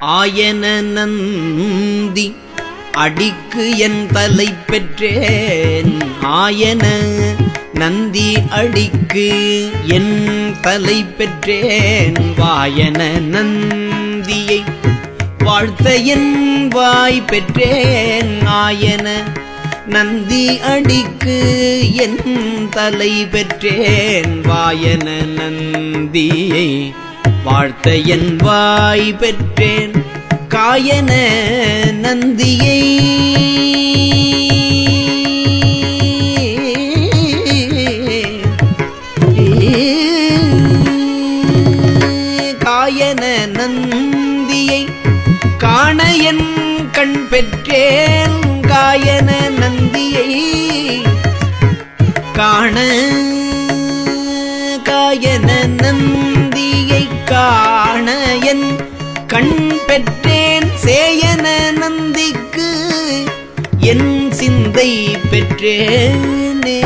ஆயன நந்தி அடிக்கு என் தலை பெற்றேன். ஆயன நந்தி அடிக்கு என் தலை பெற்றேன். வாயன நந்தியை வாழ்த்த என் வாய் பெற்றேன். ஆயன நந்தி அடிக்கு என் தலை பெற்றேன். வாயன நந்தியை வாழ்த்த என் வாய் பெற்றேன் காயன நந்தியை. காயன நந்தியை காண என் கண் பெற்றேன் காயன நந்தியை காண காயன நந்தி காண என் கண் பெற்றேன் சேயன நந்திக்கு என் சிந்தை பெற்றேனே.